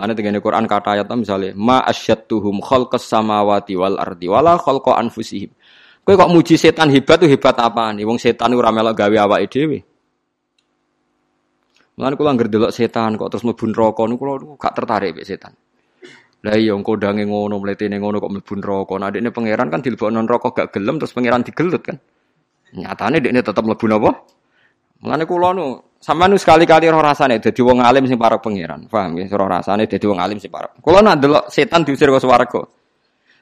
Mulane tengene Quran kata ayat misalnya ma asyattuhum khalqas samawati wal ardi wala khalqa anfusihim. Kowe kok muji setan hebat tuh hebat apa nih? Wong setan ora melok gawe awake dhewe. Mulane kula anggere delok setan kok terus mlebu neraka niku kula gak tertarik mek setan. Lah iya engko dange ngono mletene ngono kok mlebu neraka. Nah dekne pangeran kan dilebokno neraka gak gelem terus pangeran digelut kan. Nyatane dekne tetep mlebu napa? Mulane kula nu sampean sekali-kali roh rasane dadi wong alim sing para pangeran. Paham ya? Roh rasane dadi wong alim sing para. Kula nak delok setan diusir ke swarga.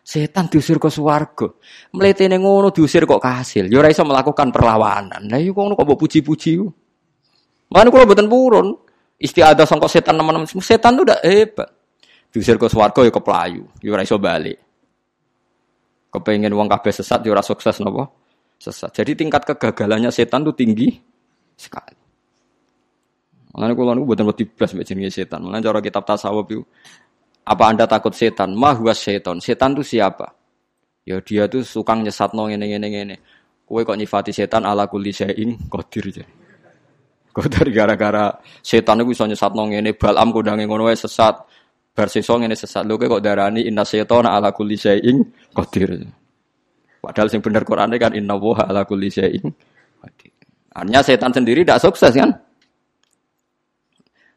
Setan diusir ke swarga. Mletene ngono diusir kok kasil. Ya melakukan perlawanan. Lah iya ngono kok mbok puji-puji. Mana kalau buatan purun, istiadah sangka setan teman-teman, setan tuh udah hebat. Diusir ke swarga ya ke pelayu, ya ora iso balik. Kepengen uang kabeh sesat ya sukses nopo? Sesat. Jadi tingkat kegagalannya setan tuh tinggi sekali. Makanya kalau nu buatan wedi blas mbek jenenge setan. Makanya cara kitab tasawuf itu apa Anda takut setan? Mahwa setan. Setan itu siapa? Ya dia tuh nyesat no ngene ngene. Kowe kok nyifati setan ala kulli syai'in qadir jadi. Dari gara-gara setan bisa nyesat nong ini balam kudange ngono wae sesat. Bar sesuk ngene sesat. Lho kok darani inna setona ala kulli syai'in qadir. Padahal sing bener Qur'ane kan inna wa ala kulli syai'in qadir. Artinya setan sendiri tidak sukses kan?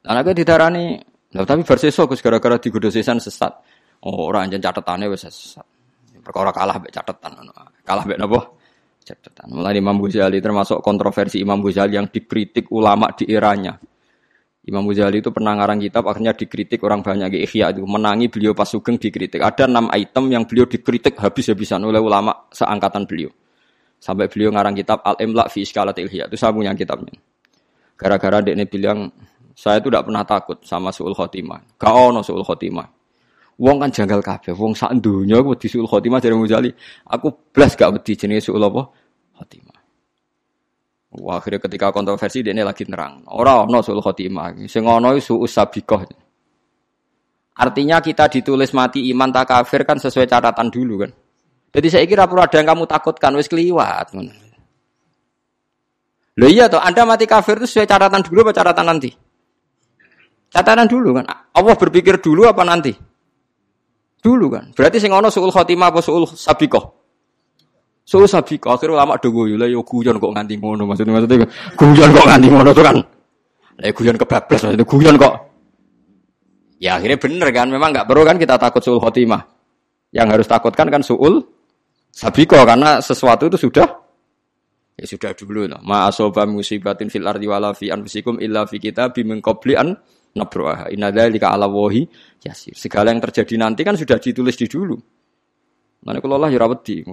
Lah nek didarani, lha tapi bar sesuk Gus gara-gara digodho setan sesat. Oh, ora anjen catetane wis sesat. Perkara kalah catetan ngono. Kalah mek napa? catatan. Mulai Imam Ghazali termasuk kontroversi Imam Ghazali yang dikritik ulama di eranya. Imam Ghazali itu pernah ngarang kitab akhirnya dikritik orang banyak di Ihya itu menangi beliau pas sugeng dikritik. Ada enam item yang beliau dikritik habis-habisan oleh ulama seangkatan beliau. Sampai beliau ngarang kitab Al-Imla fi Iskalat Ihya. Itu saya punya kitabnya. Gara-gara dia bilang saya itu tidak pernah takut sama suul khotimah. Gak ono suul khotimah. Wong kan janggal kabeh, wong sak donya aku wedi suul khotimah dari Muzali. Aku blas gak wedi jenenge suul apa? Khotimah. Wah, akhirnya ketika kontroversi dia ini lagi nerang. Ora ono suul khotimah. Sing ono suul sabiqah. Artinya kita ditulis mati iman tak kafir kan sesuai catatan dulu kan. Jadi saya kira perlu ada yang kamu takutkan wis keliwat. Loh iya toh, Anda mati kafir itu sesuai catatan dulu apa catatan nanti? Catatan dulu kan. Allah berpikir dulu apa nanti? Dulu kan. Berarti sing ono suul khotimah apa suul sabiqah? Suul sabiqah akhirnya ulama do guyu lah yo guyon kok nganti ngono maksudnya maksudnya guyon kok nganti ngono tuh kan. Lah guyon kebablas maksudnya guyon kok. Ya akhirnya bener kan memang nggak perlu kan kita takut suul khotimah. Yang harus takutkan kan suul sabiqah karena sesuatu itu sudah ya sudah dulu lah. Ma asoba musibatin fil ardi wala fi anfusikum illa fi kitabim min an nabroha. Inadzalika ala wahi yasir. Segala yang terjadi nanti kan sudah ditulis di dulu. Nanti kalau Allah ya rawati,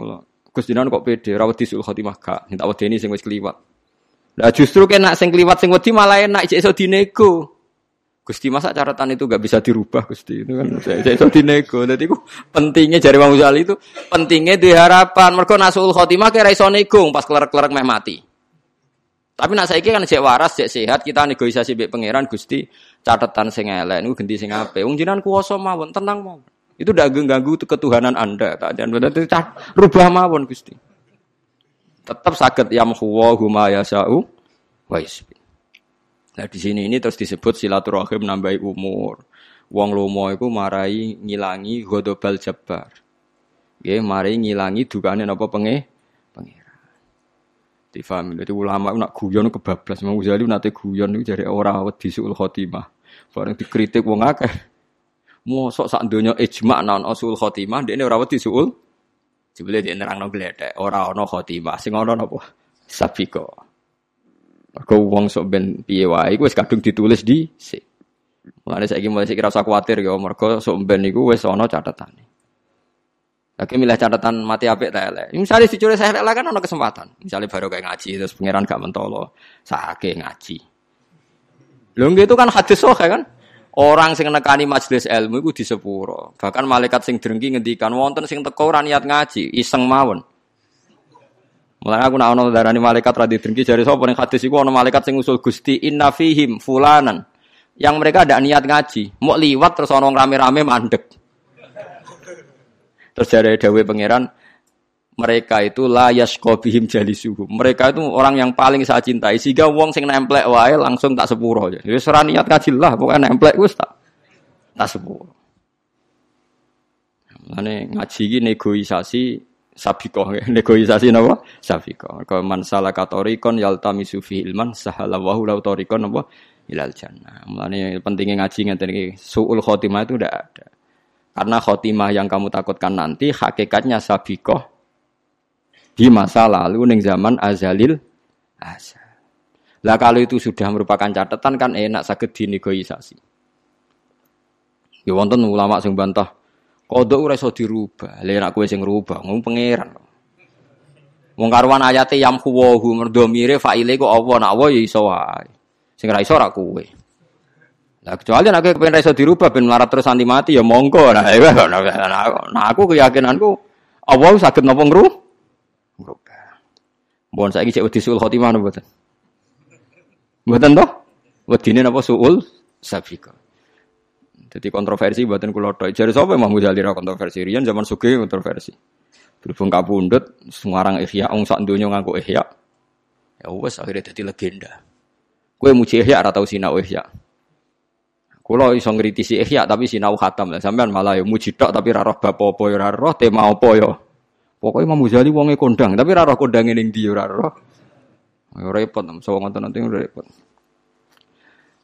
Gus Dinan kok pede, rawati sul khotimah gak, minta ini sing wis kliwat. Lah justru kena sing kliwat sing wedi malah enak iso dinego. Gusti masa catatan itu gak bisa dirubah Gusti itu kan saya iso dinego. Jadi ku pentingnya jari Bang Uzali itu pentingnya diharapan. Mergo nasul khotimah kira iso nego pas kelar-kelar meh mati. Tapi nak saiki kan cek waras, cek sehat, kita negosiasi mbek pangeran Gusti, catatan sing elek niku ganti sing apik. Wong jenengan kuwasa mawon, tenang mawon. Itu ndak ganggu ketuhanan Anda, tak benar rubah mawon Gusti. Tetap sakit huwa huma yasau wa Nah di sini ini terus disebut silaturahim nambahi umur. Wong lomo iku marai ngilangi godobal jabbar. Nggih, mari ngilangi dukane napa penge Difahami. Jadi ulama nak guyon kebablas. Mau Ghazali nate guyon itu jadi orang wedi suul khotimah. Bareng dikritik wong akeh. Mosok sak donya ijma non usul khotimah ini ora wedi suul. Jebule dia nerangno gledek, ora ana khotimah. Sing ana napa? Sabiko. Mergo wong sok ben piye wae iku wis kadung ditulis di si. Mulane saiki mulai kira usah kuwatir ya mergo sok ben iku wis ana catetane. Lagi milih catatan mati apik tak elek. Misalnya dicuri saya elek kan ada kesempatan. Misalnya baru kayak ngaji terus pangeran gak mentolo, sakit ngaji. Lho itu kan hadis sohe kan. Orang sing nekani majelis ilmu iku di sepuro. Bahkan malaikat sing drengki ngendikan wonten sing teko ora niat ngaji, iseng mawon. Mulai aku nak ono darani malaikat radhi drengki jari sapa ning hadis iku ono malaikat sing usul Gusti inna fihim fulanan. Yang mereka ada niat ngaji, mau liwat terus ono rame-rame mandek. Terus dari Dawe Pangeran, mereka itu layas kobihim jali suhu. Mereka itu orang yang paling saya cintai. Sehingga wong sing nemplek wae langsung tak sepuro. Jadi serah niat ngaji lah, pokoknya nemplek wis tak tasbu. Mulane ngaji iki negosiasi sabikoh negosiasi napa sabikoh kau man salaka tariqon yaltamisu fi ilman sahala wa lahu tariqon napa ilal jannah mulane pentingnya ngaji ngeten iki suul khotimah itu tidak ada karena khotimah yang kamu takutkan nanti hakikatnya sabikoh di masa lalu ning zaman azalil azal lah kalau itu sudah merupakan catatan kan enak sakit dinegosiasi ya wonten ulama sing bantah Kodok ora iso dirubah. Lha nek kowe sing ngrubah, ngomong pangeran. Wong karuan ayate yam kuwahu merdomire faile kok apa nak ya. Sing ora iso. Lah kecuali nek kowe pengen iso dirubah ben melarat terus anti mati ya monggo. Nah, nah aku keyakinanku Allah saged napa ngru? Ngrubah. Mohon saiki cek wedi suul khotimah napa mboten? Mboten toh? Wedine napa suul safiqah. Jadi kontroversi buatan kulo tok. Jadi siapa yang mau Ghazali kontroversi? Rian zaman suge kontroversi. Berhubung kabundut, semarang ihya, ong sak dunia ngaku ihya. Ya wes akhirnya jadi legenda. Kue muji ihya atau sinau ihya. Kulo iso ngritisi ihya tapi sinau khatam lah. Sampean malah ya muji tok tapi raro bapak apa ya raro tema apa ya. Pokoknya Imam Ghazali wonge kondang, tapi raro kondang ning ndi ora roh. Ya repot, so ngoten nanti repot.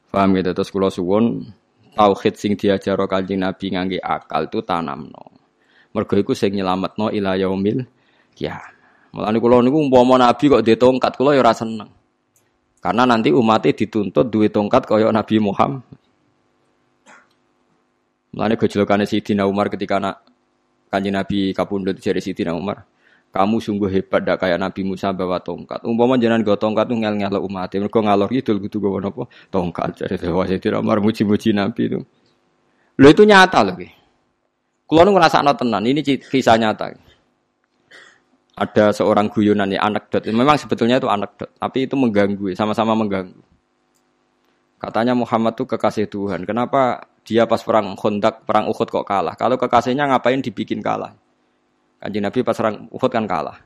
Paham gitu terus kulo suwon tauhid sing diajaro Kanjeng Nabi ngangge akal itu tanamno. Mergo iku sing nyelametno ila yaumil kiamat. Mulane kula niku umpama Nabi kok duwe tongkat kula ya ora seneng. Karena nanti umatnya dituntut duwe tongkat kaya Nabi Muhammad. Mulane gejolakane Sidina Umar ketika anak Kanjeng Nabi kapundhut jare Sidina Umar. Kamu sungguh hebat dak kayak Nabi Musa bawa tongkat. Umpama jenengan go tongkat tuh ngel ngel umat. Mereka ngalor gitu kudu go apa? Tongkat. Jadi dewa tidak Umar muji-muji Nabi itu. Lo itu nyata loh. Kulo nu ngerasa tenan. Ini kisah nyata. Ada seorang guyonan ya anekdot. Memang sebetulnya itu anekdot, tapi itu mengganggu, sama-sama mengganggu. Katanya Muhammad tuh kekasih Tuhan. Kenapa dia pas perang Khandaq, perang Uhud kok kalah? Kalau kekasihnya ngapain dibikin kalah? Kanjeng Nabi pas serang Uhud kan kalah.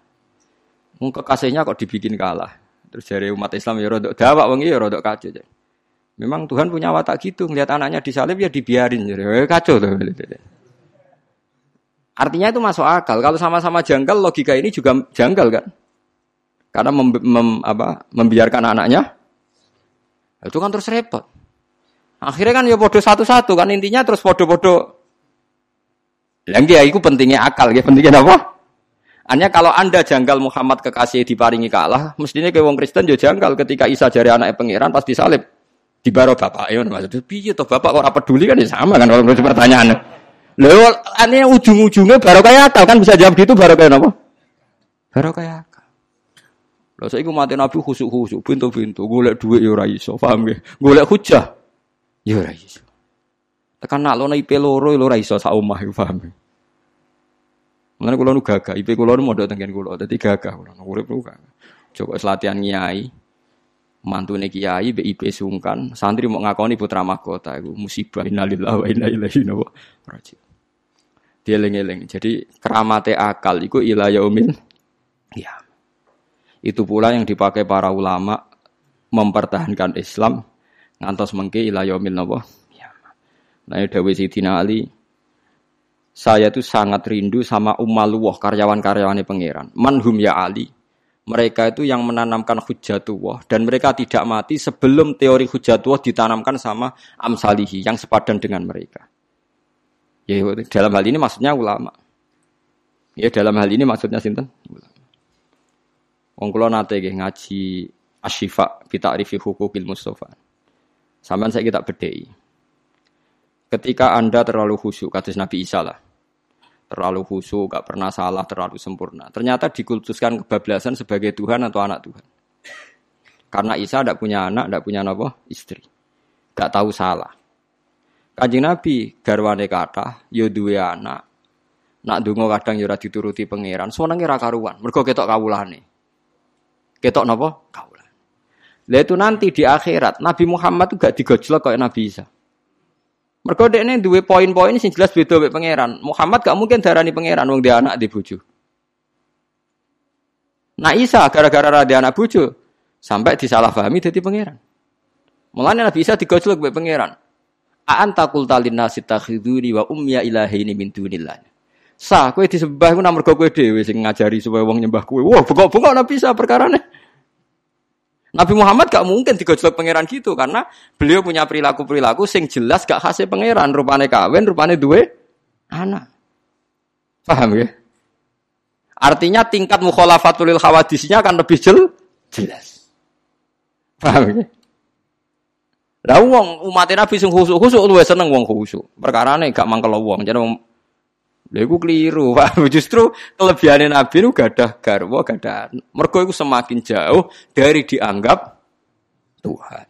Mung kekasihnya kok dibikin kalah. Terus dari umat Islam ya rodok dawak wong ya rodok kacau. Jadi. Memang Tuhan punya watak gitu, ngelihat anaknya disalib ya dibiarin. Eh, kacau tuh. Artinya itu masuk akal. Kalau sama-sama janggal, logika ini juga janggal kan? Karena mem, mem, apa, membiarkan anaknya, itu kan terus repot. Akhirnya kan ya bodoh satu-satu kan intinya terus bodoh-bodoh lagi ya, itu pentingnya akal, ya pentingnya apa? Hanya kalau anda janggal Muhammad kekasih diparingi kalah, mestinya ke wong Kristen juga janggal ketika Isa jari anaknya pangeran pas disalib. Di baro bapak, ya maksudnya piye toh bapak kok peduli kan ya sama kan kalau menurut pertanyaan. Lho, aneh ujung-ujungnya baru kayak akal kan bisa jawab gitu baru kayak apa? Baru kayak akal. Lho saya mati Nabi khusuk-khusuk, pintu-pintu, golek duit ya iso, paham ya? Golek hujah ya ora iso. Tekan nak lono IP loro lho ora iso sak omah iku paham. Mulane kula nu gagah, IP kula nu mondok tengen kula, dadi gagah kula urip gagah. Coba latihan nyai. Mantune kiai BIP sungkan, santri mau ngakoni putra mahkota iku musibah innalillahi wa inna ilaihi raji'un. Dieling-eling. Jadi keramate akal iku ila yaumil ya. Itu pula yang dipakai para ulama mempertahankan Islam ngantos mengke ila yaumil napa Nah, Dawe Sidina Ali, saya itu sangat rindu sama Ummaluwah, karyawan-karyawannya pangeran. Manhum ya Ali. Mereka itu yang menanamkan hujatullah dan mereka tidak mati sebelum teori hujatullah ditanamkan sama amsalihi yang sepadan dengan mereka. Ya, dalam hal ini maksudnya ulama. Ya, dalam hal ini maksudnya sinten? Ulama. Wong kula nate ngaji Asyifa fi ta'rifi hukukil Mustafa. Sampeyan saya kita bedhei. Ketika Anda terlalu khusyuk, kata Nabi Isa lah. Terlalu khusyuk, gak pernah salah, terlalu sempurna. Ternyata dikultuskan kebablasan sebagai Tuhan atau anak Tuhan. Karena Isa tidak punya anak, tidak punya apa? Istri. Gak tahu salah. Kanjeng Nabi garwane kata, yo duwe anak. Nak dungo kadang yo dituruti pangeran, senenge ra karuan. Mergo ketok kawulane. Ketok napa? Kawulane. Lah itu nanti di akhirat Nabi Muhammad tuh gak digojlok kayak Nabi Isa. Mereka ini dua poin-poin sing jelas beda mek pangeran. Muhammad gak mungkin darani pangeran wong dia anak di bojo. Nah Isa gara-gara ada anak bojo sampai disalahpahami jadi pangeran. Mulanya Nabi Isa digojlok mek pangeran. Aan takul talin nasi takhiduni wa umya ilahi ini min dunillah. Sah, kue disembah ku nomor kowe dhewe sing ngajari supaya wong nyembah kue. Wah, bengok-bengok nabi bisa perkara nih. Nabi Muhammad gak mungkin digojlok pangeran gitu karena beliau punya perilaku-perilaku sing jelas gak khasnya pangeran. Rupane kawin, rupane duwe anak. Paham ya? Artinya tingkat mukhalafatul khawadisnya akan lebih jel, jelas. Paham ya? Lah wong umat Nabi sing khusuk-khusuk luwih seneng wong khusuk. Perkarane gak mangkel wong. Jadi Lha iku keliru, Pak. Justru kelebihan Nabi itu gadah garwa, gadah. Mergo iku semakin jauh dari dianggap Tuhan.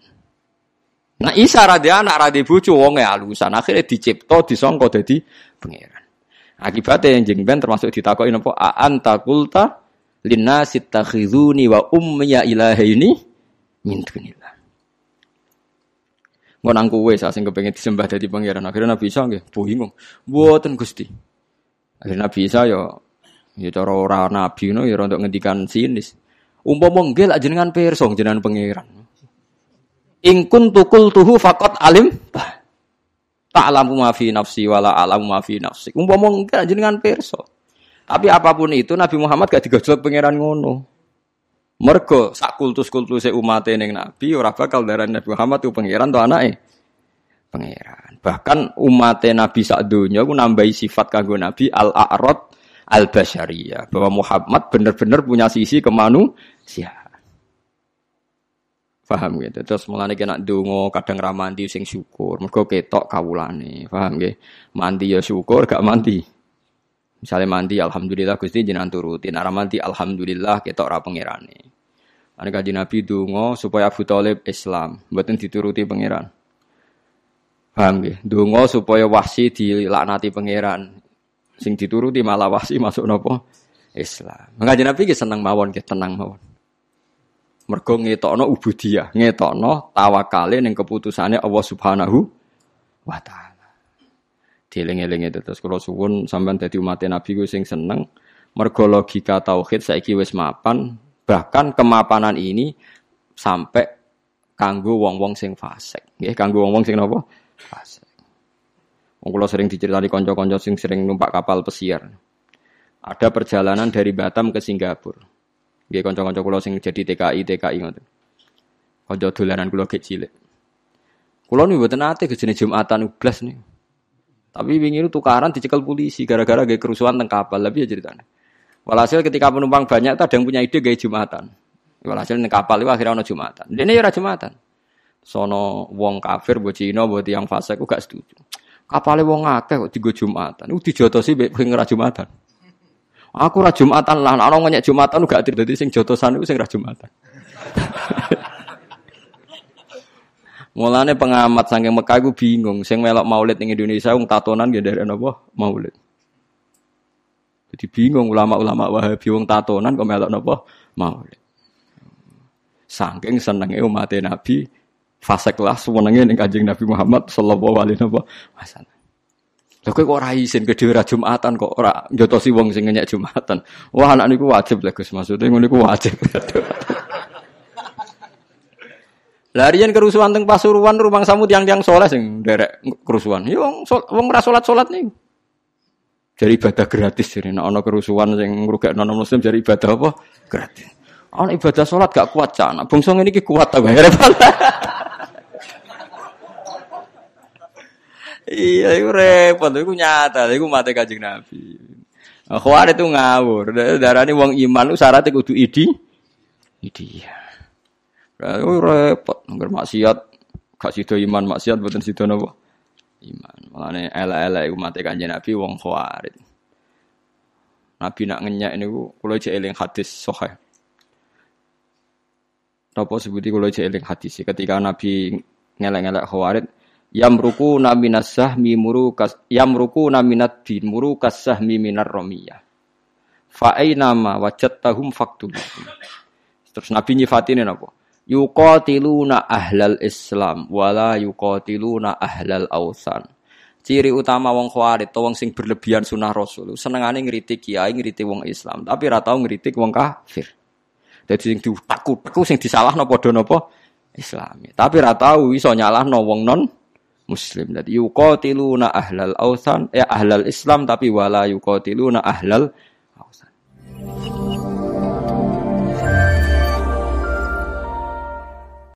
Nah Isa radhi anak radhi bojo wonge alusan akhirnya dicipta disangka dadi pangeran. Akibatnya yang jeng ben termasuk ditakoki napa anta qulta linnasi takhizuni wa ummiya ilahaini min dunillah. Mau nang kowe sing kepengin disembah dadi pangeran akhirnya Nabi Isa nggih bingung. Mboten Gusti. Akhirnya Nabi Isa ya ya cara ora nabi no ya untuk ngendikan sinis. Umpama nggih lak jenengan pirsa jenengan pangeran. In kuntu qultuhu faqat alim ta'lamu ma fi nafsi wala a'lamu ma fi nafsi. Umpama nggih jenengan pirsa. Tapi apa pun itu Nabi Muhammad gak digojlok pangeran ngono. Mergo sak kultus-kultuse umat ning Nabi ora bakal darah Nabi Muhammad itu pangeran to anake. Pangeran. Bahkan umat Nabi sak donya ku nambahi sifat kanggo Nabi al-a'rad al-basyariyah bahwa Muhammad benar-benar punya sisi kemanusiaan. Paham gitu. Terus mulane kena donga kadang ra mandi sing syukur, mergo ketok kawulane. Paham nggih? Mandi ya syukur, gak mandi. Misalnya mandi alhamdulillah Gusti jenengan turutin, ora mandi alhamdulillah ketok ra pangerane. Ane kaji Nabi donga supaya Abu Thalib Islam, mboten dituruti pangeran. Paham nggih? Donga supaya wahsi dilaknati pangeran. Sing dituruti malah wahsi masuk nopo? Islam. Ngaji Nabi ki seneng mawon ki tenang mawon. Mergo ngetokno ubudiyah, ngetokno tawakale ning keputusane Allah Subhanahu wa taala. Dieling-eling itu terus kula suwun sampean dadi umat Nabi ku sing seneng mergo logika tauhid saiki wis mapan, bahkan kemapanan ini sampai kanggo wong-wong sing fasik. Nggih, kanggo wong-wong sing napa? Fasik. Wong kula sering diceritani kanca-kanca sing sering numpak kapal pesiar. Ada perjalanan dari Batam ke Singapura. Nggih kanca-kanca kula sing jadi TKI TKI ngoten. Kanca dolanan kula gek cilik. Kula niku mboten ate gejene Jumatan ublas nih. Tapi wingi tukaran dicekel polisi gara-gara gaya kerusuhan teng kapal. Lebih ya ceritanya. Walhasil ketika penumpang banyak, ada yang punya ide gaya Jumatan. Walhasil teng kapal itu akhirnya ono Jumatan. Ini ya Jumatan sono wong kafir buat Cina buat yang fase aku gak setuju. Kapalnya wong akeh kok tiga Jumatan. Iku dijotosi mbek pengen ra Jumatan. Aku ra Jumatan lah, ana ngenyek Jumatan gak dadi sing jotosan iku sing ra Jumatan. Mulane pengamat saking Mekah iku bingung, sing melok Maulid ning Indonesia wong tatonan ya dari napa? Maulid. Jadi bingung ulama-ulama Wahabi wong tatonan kok melok napa? Maulid. Saking senenge umat Nabi fase kelas semenenge ning Kanjeng Nabi Muhammad sallallahu alaihi wasallam. Lha kok ora isin ke dhewe Jumatan kok ora njotosi wong sing ngenyek Jumatan. Wah anak niku wajib lah Gus maksudnya ngono niku wajib. Larian kerusuhan teng Pasuruan rumang samu tiang-tiang soleh sing derek kerusuhan. Yo wong wong ora salat-salat nih. Jadi ibadah gratis jadi nek ana kerusuhan sing ngrugekno muslim jadi ibadah apa? Gratis. Ana ibadah salat gak kuat cana. Bangsa ngene iki kuat ta bayar. Iya, itu repot, itu nyata, itu mati kajing Nabi. Khawarij itu ngawur, ini uang iman, syaratnya kudu idi, idi. Itu repot, nggak maksiat, gak sido iman maksiat, bukan sido nopo iman. Ini ela-ela itu mati kajing Nabi, uang khawarij. Nabi nak ngenyak ini, kalau cek hadis sohai. Napa sebuti kalau cek eling hadis, ketika Nabi ngelak-ngelak khawarij, yamruku naminas sahmi murukas yamruku naminat din murukas sahmi minar romiyah. Fa nama wajadtahum faktub terus nabi nyifatine napa? Yuqatiluna ahlal islam wala yuqatiluna ahlal ausan. Ciri utama wong khawarij wong sing berlebihan sunah rasul senengane ngritik kiai ngritik wong islam tapi ora tau ngritik wong kafir jadi sing diutakku, aku sing disalahno padha napa Islami. Tapi ra tau iso nyalahno wong non muslim. Jadi yuqatiluna ahlal ausan ya ahlal Islam tapi wala yuqatiluna ahlal ausan.